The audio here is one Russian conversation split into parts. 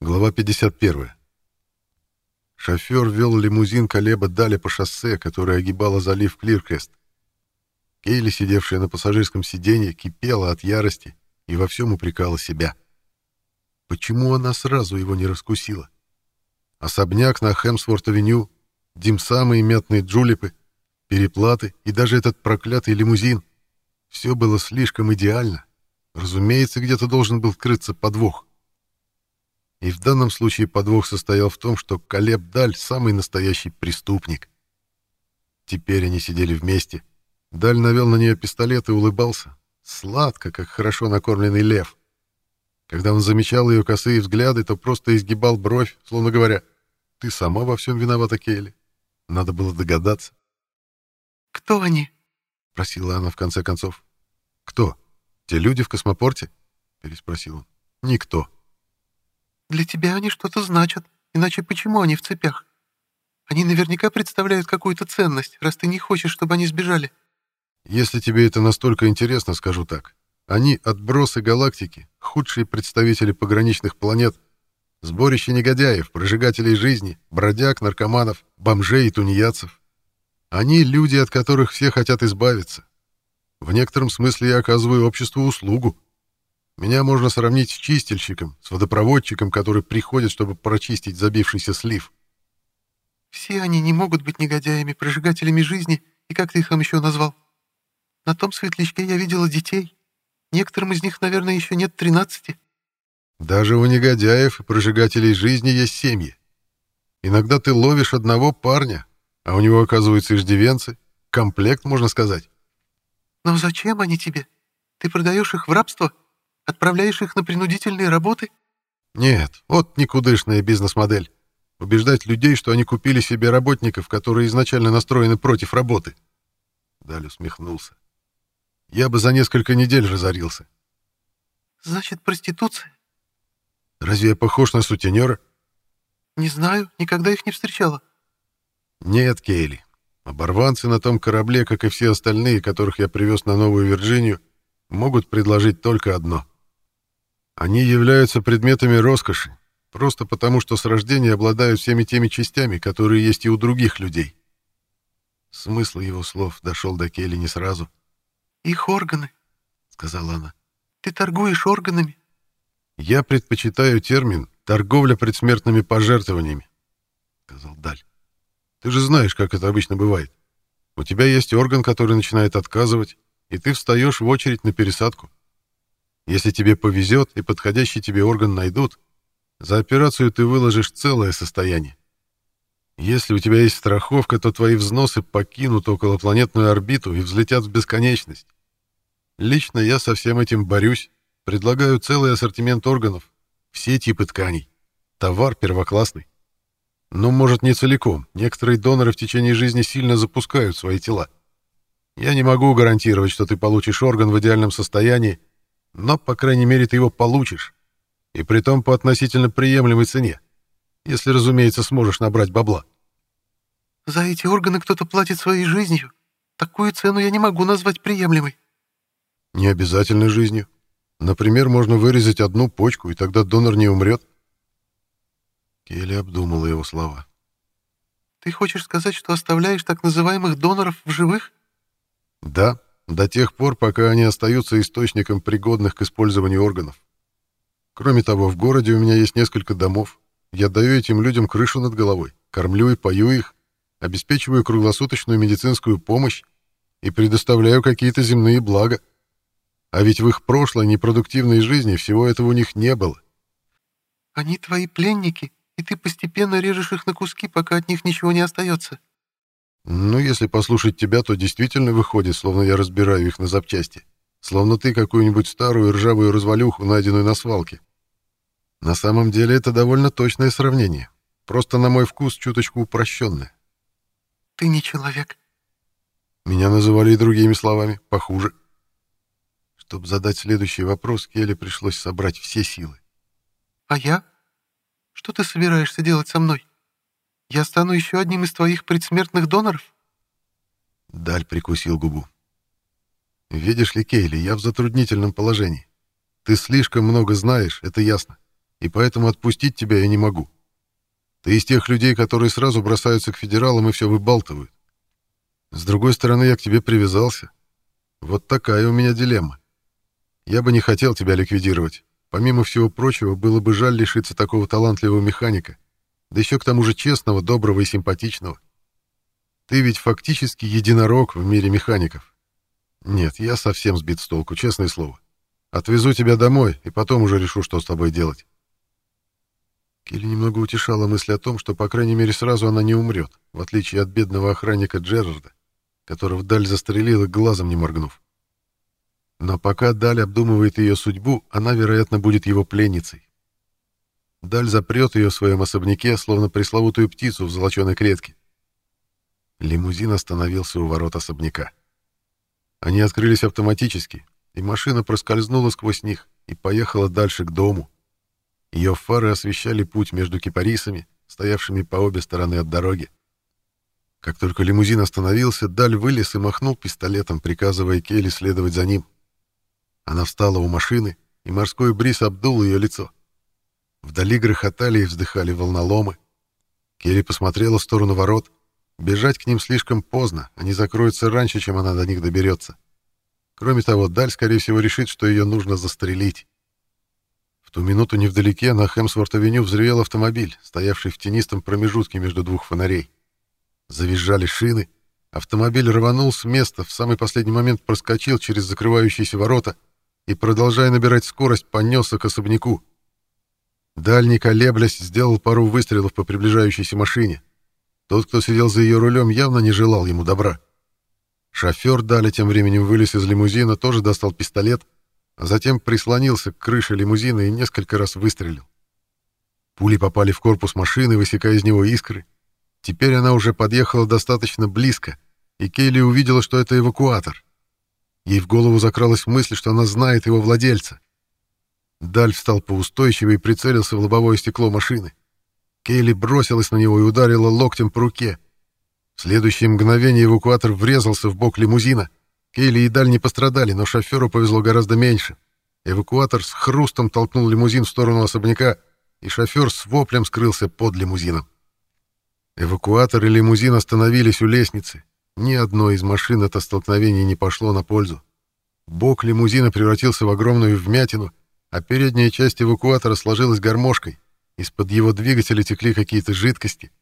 Глава 51. Шофер вел лимузин Колеба Дали по шоссе, которое огибало залив Клиркрест. Кейли, сидевшая на пассажирском сиденье, кипела от ярости и во всем упрекала себя. Почему она сразу его не раскусила? Особняк на Хемсворт-авеню, димсамы и мятные джулипы, переплаты и даже этот проклятый лимузин. Все было слишком идеально. Разумеется, где-то должен был скрыться подвох. И в данном случае подвох состоял в том, что Калеб Даль — самый настоящий преступник. Теперь они сидели вместе. Даль навел на нее пистолет и улыбался. Сладко, как хорошо накормленный лев. Когда он замечал ее косые взгляды, то просто изгибал бровь, словно говоря, «Ты сама во всем виновата, Кейли. Надо было догадаться». «Кто они?» — просила она в конце концов. «Кто? Те люди в космопорте?» — переспросил он. «Никто». Для тебя они что-то значат, иначе почему они в цепях? Они наверняка представляют какую-то ценность, раз ты не хочешь, чтобы они сбежали. Если тебе это настолько интересно, скажу так. Они — отбросы галактики, худшие представители пограничных планет, сборище негодяев, прожигателей жизни, бродяг, наркоманов, бомжей и тунеядцев. Они — люди, от которых все хотят избавиться. В некотором смысле я оказываю обществу услугу. Меня можно сравнить с чистильщиком, с водопроводчиком, который приходит, чтобы прочистить забившийся слив. Все они не могут быть негодяями, прожигателями жизни, и как ты их там еще назвал? На том светлячке я видела детей. Некоторым из них, наверное, еще нет тринадцати. Даже у негодяев и прожигателей жизни есть семьи. Иногда ты ловишь одного парня, а у него, оказывается, иждивенцы. Комплект, можно сказать. Но зачем они тебе? Ты продаешь их в рабство? — Отправляешь их на принудительные работы? Нет, вот никудышная бизнес-модель. Убеждать людей, что они купили себе работников, которые изначально настроены против работы. Даль усмехнулся. Я бы за несколько недель разорился. Значит, проституция? Разве я похож на сутенера? Не знаю, никогда их не встречала. Нет, Кейли. Оборванцы на том корабле, как и все остальные, которых я привез на Новую Вирджинию, могут предложить только одно — они являются предметами роскоши, просто потому что с рождения обладают всеми теми частями, которые есть и у других людей. Смысл его слов дошел до Келли не сразу. «Их органы», — сказала она. «Ты торгуешь органами?» «Я предпочитаю термин «торговля предсмертными пожертвованиями», — сказал Даль. «Ты же знаешь, как это обычно бывает. У тебя есть орган, который начинает отказывать, и ты встаешь в очередь на пересадку. Если тебе повезет и подходящий тебе орган найдут, за операцию ты выложишь целое состояние. Если у тебя есть страховка, то твои взносы покинут околопланетную орбиту и взлетят в бесконечность. Лично я со всем этим борюсь, предлагаю целый ассортимент органов, все типы тканей. Товар первоклассный. Но, может, не целиком. Некоторые доноры в течение жизни сильно запускают свои тела. Я не могу гарантировать, что ты получишь орган в идеальном состоянии, но, по крайней мере, ты его получишь. И притом по относительно приемлемой цене. Если, разумеется, сможешь набрать бабла. За эти органы кто-то платит своей жизнью. Такую цену я не могу назвать приемлемой. Не обязательно жизнью. Например, можно вырезать одну почку, и тогда донор не умрет. Келли обдумала его слова. Ты хочешь сказать, что оставляешь так называемых доноров в живых? Да, до тех пор, пока они остаются источником пригодных к использованию органов. Кроме того, в городе у меня есть несколько домов. Я даю этим людям крышу над головой, кормлю и пою их, обеспечиваю круглосуточную медицинскую помощь и предоставляю какие-то земные блага. А ведь в их прошлой непродуктивной жизни всего этого у них не было. Они твои пленники, и ты постепенно режешь их на куски, пока от них ничего не остается. Ну, если послушать тебя, то действительно выходит, словно я разбираю их на запчасти. Словно ты какую-нибудь старую ржавую развалюху, найденную на свалке. На самом деле это довольно точное сравнение. Просто на мой вкус чуточку упрощенное. Ты не человек. Меня называли и другими словами, похуже. Чтобы задать следующий вопрос, Келли пришлось собрать все силы. А я? Что ты собираешься делать со мной? Я стану еще одним из твоих предсмертных доноров?» Даль прикусил губу. «Видишь ли, Кейли, я в затруднительном положении. Ты слишком много знаешь, это ясно. и поэтому отпустить тебя я не могу. Ты из тех людей, которые сразу бросаются к федералам и все выбалтывают. С другой стороны, я к тебе привязался. Вот такая у меня дилемма. Я бы не хотел тебя ликвидировать. Помимо всего прочего, было бы жаль лишиться такого талантливого механика, да еще к тому же честного, доброго и симпатичного. Ты ведь фактически единорог в мире механиков. Нет, я совсем сбит с толку, честное слово. Отвезу тебя домой, и потом уже решу, что с тобой делать. Келли немного утешала мысль о том, что, по крайней мере, сразу она не умрет, в отличие от бедного охранника Джерарда, которого застрелил и глазом не моргнув. Но пока Даль обдумывает ее судьбу, она, вероятно, будет его пленницей. Даль запрет ее в своем особняке, словно пресловутую птицу в золоченой клетке. Лимузин остановился у ворот особняка. Они открылись автоматически, и машина проскользнула сквозь них и поехала дальше к дому, ее фары освещали путь между кипарисами, стоявшими по обе стороны от дороги. Как только лимузин остановился, Даль вылез и махнул пистолетом, приказывая Келли следовать за ним. Она встала у машины, и морской бриз обдул ее лицо. Вдали грохотали и вздыхали волноломы. Келли посмотрела в сторону ворот. Бежать к ним слишком поздно, они закроются раньше, чем она до них доберется. Кроме того, Даль, скорее всего, решит, что ее нужно застрелить ту минуту невдалеке на Хемсворт-авеню взревел автомобиль, стоявший в тенистом промежутке между двух фонарей. Завизжали шины, автомобиль рванул с места, в самый последний момент проскочил через закрывающиеся ворота и, продолжая набирать скорость, понесся к особняку. Дальний, колеблясь, сделал пару выстрелов по приближающейся машине. Тот, кто сидел за ее рулем, явно не желал ему добра. Шофер Дали тем временем вылез из лимузина, тоже достал пистолет — а затем прислонился к крыше лимузина и несколько раз выстрелил. Пули попали в корпус машины, высекая из него искры. Теперь она уже подъехала достаточно близко, и Кейли увидела, что это эвакуатор. Ей в голову закралась мысль, что она знает его владельца. Даль встал поустойчивее и прицелился в лобовое стекло машины. Кейли бросилась на него и ударила локтем по руке. В следующее мгновение эвакуатор врезался в бок лимузина — Кейли и Даль не пострадали, но шоферу повезло гораздо меньше. Эвакуатор с хрустом толкнул лимузин в сторону особняка, и шофер с воплем скрылся под лимузином. Эвакуатор и лимузин остановились у лестницы. Ни одной из машин это столкновение не пошло на пользу. Бок лимузина превратился в огромную вмятину, а передняя часть эвакуатора сложилась гармошкой. Из-под его двигателя текли какие-то жидкости.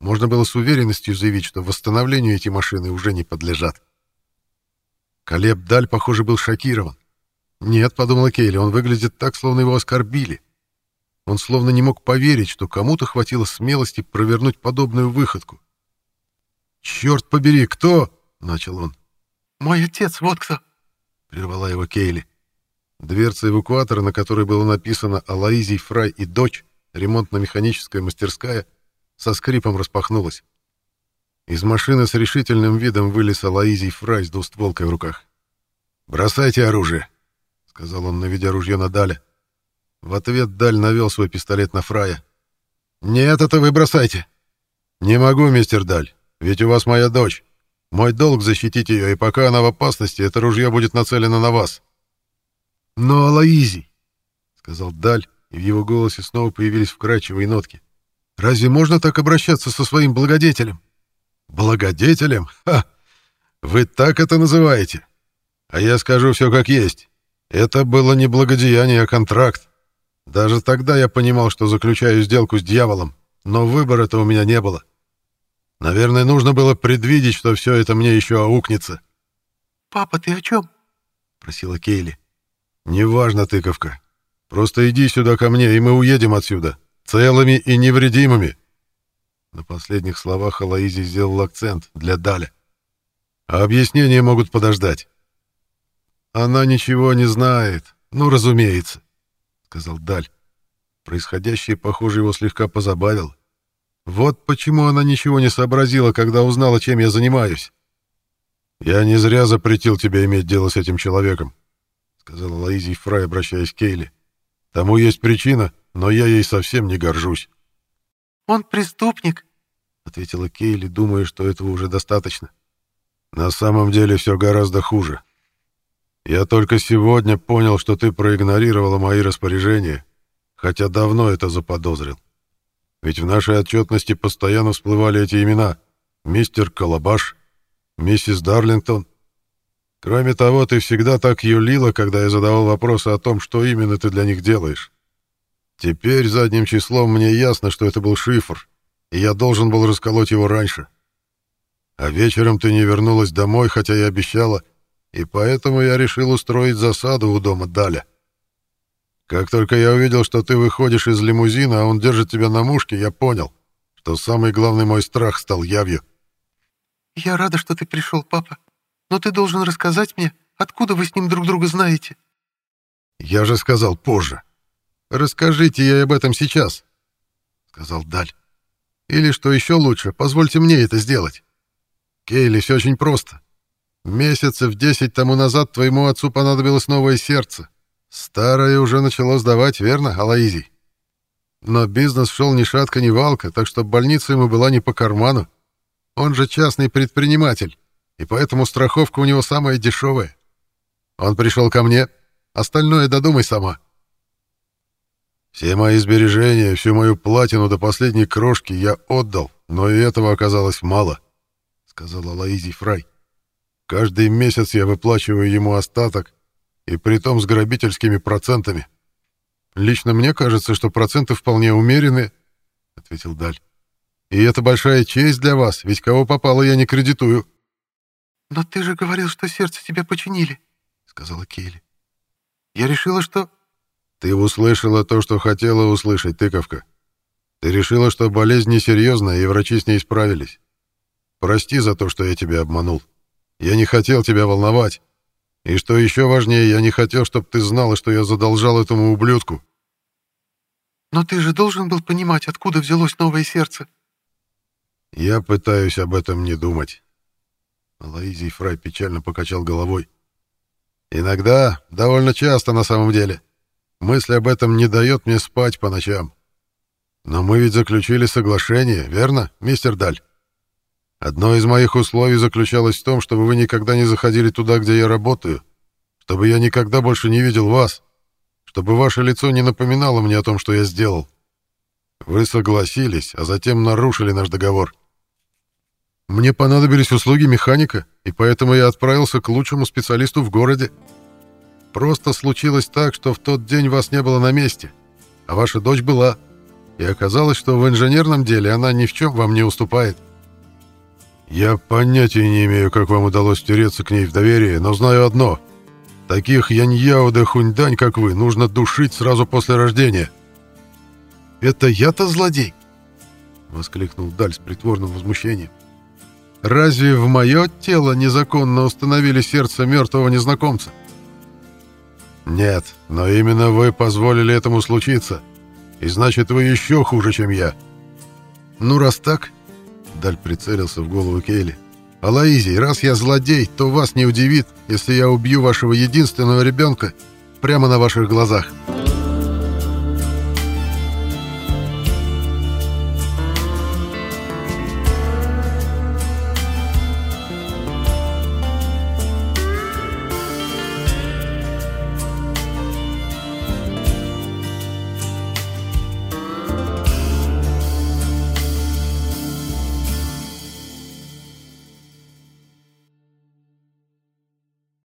Можно было с уверенностью заявить, что восстановлению эти машины уже не подлежат. Колеб Даль, похоже, был шокирован. «Нет», — подумала Кейли, — «он выглядит так, словно его оскорбили». Он словно не мог поверить, что кому-то хватило смелости провернуть подобную выходку. «Черт побери, кто?» — начал он. «Мой отец, вот кто!» — прервала его Кейли. Дверца эвакуатора, на которой было написано «Алаизий Фрай и дочь», ремонтно-механическая мастерская, со скрипом распахнулась. Из машины с решительным видом вылез Алаизий Фрай с двустволкой в руках. «Бросайте оружие», — сказал он, наведя ружье на Даля. В ответ Даль навел свой пистолет на Фрая. «Нет, это вы бросайте». «Не могу, мистер Даль, ведь у вас моя дочь. Мой долг защитить ее, и пока она в опасности, это ружье будет нацелено на вас». «Но, Алаизий», — сказал Даль, и в его голосе снова появились вкрадчивые нотки. «Разве можно так обращаться со своим благодетелем?» Благодетелем? Ха! Вы так это называете? А я скажу все как есть. Это было не благодеяние, а контракт. Даже тогда я понимал, что заключаю сделку с дьяволом, но выбора-то у меня не было. Наверное, нужно было предвидеть, что все это мне еще аукнется. «Папа, ты о чем?» — просила Кейли. «Неважно, тыковка. Просто иди сюда ко мне, и мы уедем отсюда, целыми и невредимыми». На последних словах Алаизи сделал акцент для Даля. А объяснения могут подождать. Она ничего не знает. Ну, разумеется, сказал Даль. Происходящее, похоже, его слегка позабавило. Вот почему она ничего не сообразила, когда узнала, чем я занимаюсь. Я не зря запретил тебе иметь дело с этим человеком, сказала Лаизий Фрай, обращаясь к Кейли. Тому есть причина, но я ей совсем не горжусь. «Он преступник», — ответила Кейли, думая, что этого уже достаточно. «На самом деле все гораздо хуже. Я только сегодня понял, что ты проигнорировала мои распоряжения, хотя давно это заподозрил. Ведь в нашей отчетности постоянно всплывали эти имена. Мистер Колобаш, миссис Дарлингтон. Кроме того, ты всегда так юлила, когда я задавал вопросы о том, что именно ты для них делаешь. Теперь задним числом мне ясно, что это был шифр, и я должен был расколоть его раньше. А вечером ты не вернулась домой, хотя я обещала, и поэтому я решил устроить засаду у дома Даля. Как только я увидел, что ты выходишь из лимузина, а он держит тебя на мушке, я понял, что самый главный мой страх стал явью. «Я рада, что ты пришел, папа, но ты должен рассказать мне, откуда вы с ним друг друга знаете». «Я же сказал позже. Расскажите ей об этом сейчас», — сказал Даль. «Или, что еще лучше, позвольте мне это сделать. Кейли, все очень просто. Месяцев десять тому назад твоему отцу понадобилось новое сердце. Старое уже начало сдавать, верно, Алаизий? Но бизнес шел ни шатка, ни валка, так что больница ему была не по карману. Он же частный предприниматель, и поэтому страховка у него самая дешевая. Он пришел ко мне, остальное додумай сама. Все мои сбережения, всю мою платину до последней крошки я отдал, но и этого оказалось мало, — сказала Лаизи Фрай. Каждый месяц я выплачиваю ему остаток, и притом с грабительскими процентами. Лично мне кажется, что проценты вполне умеренные, — ответил Даль. И это большая честь для вас, ведь кого попало, я не кредитую. «Но ты же говорил, что сердце тебя починили», — сказала Кейли. «Я решила, что...» «Ты услышала то, что хотела услышать, тыковка. Ты решила, что болезнь несерьезная, и врачи с ней справились. Прости за то, что я тебя обманул. Я не хотел тебя волновать. И что еще важнее, я не хотел, чтобы ты знала, что я задолжал этому ублюдку». «Но ты же должен был понимать, откуда взялось новое сердце». «Я пытаюсь об этом не думать». Алоизий Фрай печально покачал головой. «Иногда, довольно часто на самом деле, мысль об этом не дает мне спать по ночам. Но мы ведь заключили соглашение, верно, мистер Даль?» Одно из моих условий заключалось в том, чтобы вы никогда не заходили туда, где я работаю, чтобы я никогда больше не видел вас, чтобы ваше лицо не напоминало мне о том, что я сделал. Вы согласились, а затем нарушили наш договор. Мне понадобились услуги механика, и поэтому я отправился к лучшему специалисту в городе. Просто случилось так, что в тот день вас не было на месте, а ваша дочь была, и оказалось, что в инженерном деле она ни в чем вам не уступает. Я понятия не имею, как вам удалось втереться к ней в доверие, но знаю одно. Таких яньяо да хуньдань, как вы, нужно душить сразу после рождения. Это я-то злодей? Воскликнул Даль с притворным возмущением. Разве в мое тело незаконно установили сердце мертвого незнакомца? Нет, но именно вы позволили этому случиться. И значит, вы еще хуже, чем я. Ну, раз так, Даль прицелился в голову Кейли. «Алаизий, раз я злодей, то вас не удивит, если я убью вашего единственного ребенка прямо на ваших глазах».